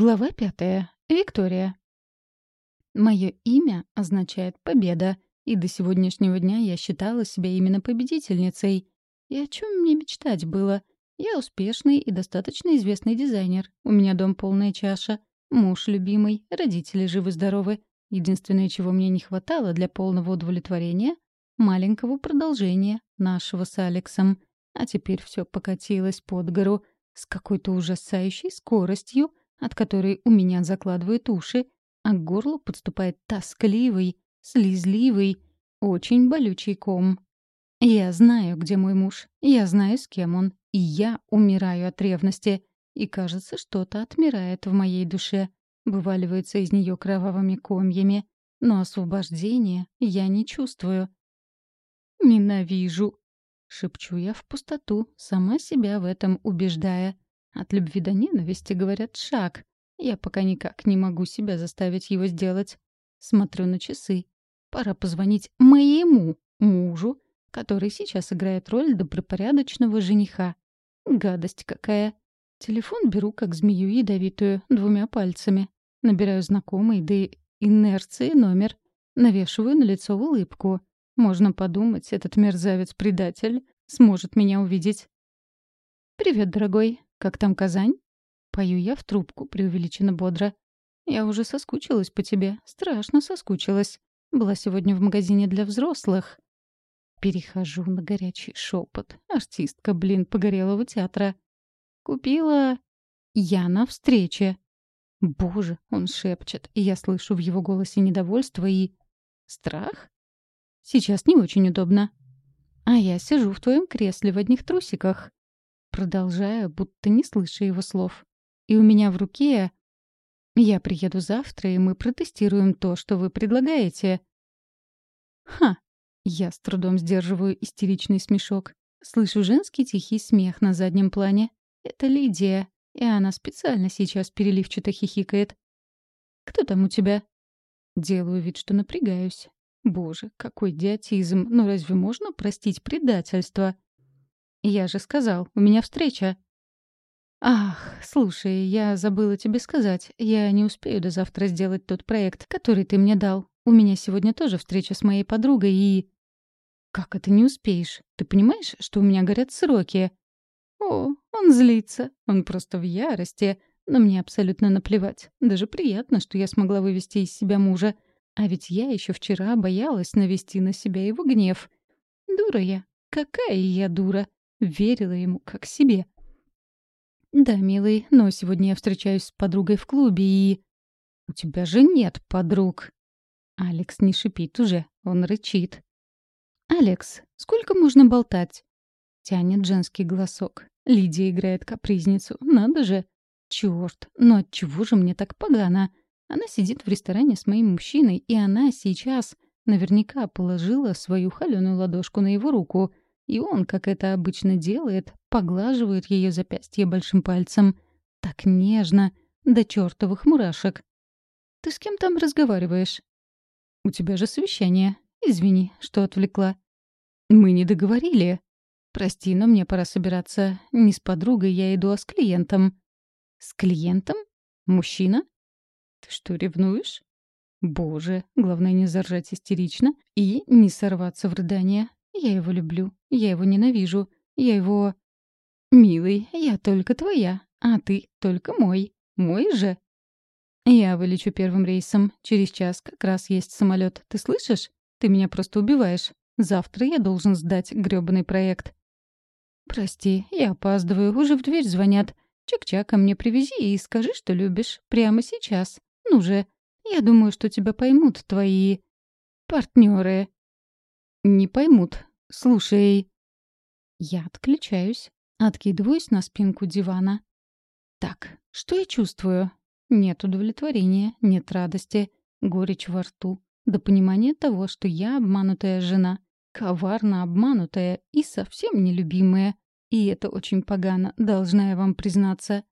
Глава пятая. Виктория. Мое имя означает «победа», и до сегодняшнего дня я считала себя именно победительницей. И о чем мне мечтать было? Я успешный и достаточно известный дизайнер. У меня дом полная чаша, муж любимый, родители живы-здоровы. Единственное, чего мне не хватало для полного удовлетворения — маленького продолжения нашего с Алексом. А теперь все покатилось под гору с какой-то ужасающей скоростью — от которой у меня закладывают уши, а к горлу подступает тоскливый, слезливый, очень болючий ком. Я знаю, где мой муж, я знаю, с кем он, и я умираю от ревности, и, кажется, что-то отмирает в моей душе, вываливается из нее кровавыми комьями, но освобождения я не чувствую. «Ненавижу!» — шепчу я в пустоту, сама себя в этом убеждая. От любви до ненависти, говорят, шаг. Я пока никак не могу себя заставить его сделать. Смотрю на часы. Пора позвонить моему мужу, который сейчас играет роль добропорядочного жениха. Гадость какая. Телефон беру, как змею ядовитую, двумя пальцами. Набираю знакомый, да и инерции номер. Навешиваю на лицо улыбку. Можно подумать, этот мерзавец-предатель сможет меня увидеть. «Привет, дорогой. Как там Казань?» Пою я в трубку, преувеличенно бодро. «Я уже соскучилась по тебе. Страшно соскучилась. Была сегодня в магазине для взрослых». Перехожу на горячий шепот. Артистка, блин, погорелого театра. «Купила...» «Я на встрече». Боже, он шепчет, и я слышу в его голосе недовольство и... Страх? Сейчас не очень удобно. А я сижу в твоем кресле в одних трусиках. Продолжаю, будто не слыша его слов. И у меня в руке... Я приеду завтра, и мы протестируем то, что вы предлагаете. Ха! Я с трудом сдерживаю истеричный смешок. Слышу женский тихий смех на заднем плане. Это Лидия, и она специально сейчас переливчато хихикает. «Кто там у тебя?» Делаю вид, что напрягаюсь. Боже, какой идиотизм! Ну разве можно простить предательство? «Я же сказал, у меня встреча». «Ах, слушай, я забыла тебе сказать. Я не успею до завтра сделать тот проект, который ты мне дал. У меня сегодня тоже встреча с моей подругой и...» «Как это не успеешь? Ты понимаешь, что у меня горят сроки?» «О, он злится. Он просто в ярости. Но мне абсолютно наплевать. Даже приятно, что я смогла вывести из себя мужа. А ведь я еще вчера боялась навести на себя его гнев. Дура я. Какая я дура. Верила ему как себе. «Да, милый, но сегодня я встречаюсь с подругой в клубе и...» «У тебя же нет подруг!» Алекс не шипит уже, он рычит. «Алекс, сколько можно болтать?» Тянет женский голосок. Лидия играет капризницу. Надо же! Чёрт, но отчего же мне так погано? Она сидит в ресторане с моим мужчиной, и она сейчас наверняка положила свою холёную ладошку на его руку. И он, как это обычно делает, поглаживает ее запястье большим пальцем. Так нежно, до чертовых мурашек. «Ты с кем там разговариваешь?» «У тебя же совещание. Извини, что отвлекла». «Мы не договорили». «Прости, но мне пора собираться. Не с подругой я иду, а с клиентом». «С клиентом? Мужчина?» «Ты что, ревнуешь?» «Боже, главное не заржать истерично и не сорваться в рыдание. Я его люблю, я его ненавижу, я его... Милый, я только твоя, а ты только мой. Мой же. Я вылечу первым рейсом. Через час как раз есть самолет. Ты слышишь? Ты меня просто убиваешь. Завтра я должен сдать грёбаный проект. Прости, я опаздываю, уже в дверь звонят. Чак-чака мне привези и скажи, что любишь. Прямо сейчас. Ну же. Я думаю, что тебя поймут твои... партнеры. Не поймут. Слушай. Я отключаюсь, откидываюсь на спинку дивана. Так, что я чувствую? Нет удовлетворения, нет радости, горечь во рту, до понимания того, что я обманутая жена, коварно обманутая и совсем нелюбимая. И это очень погано, должна я вам признаться.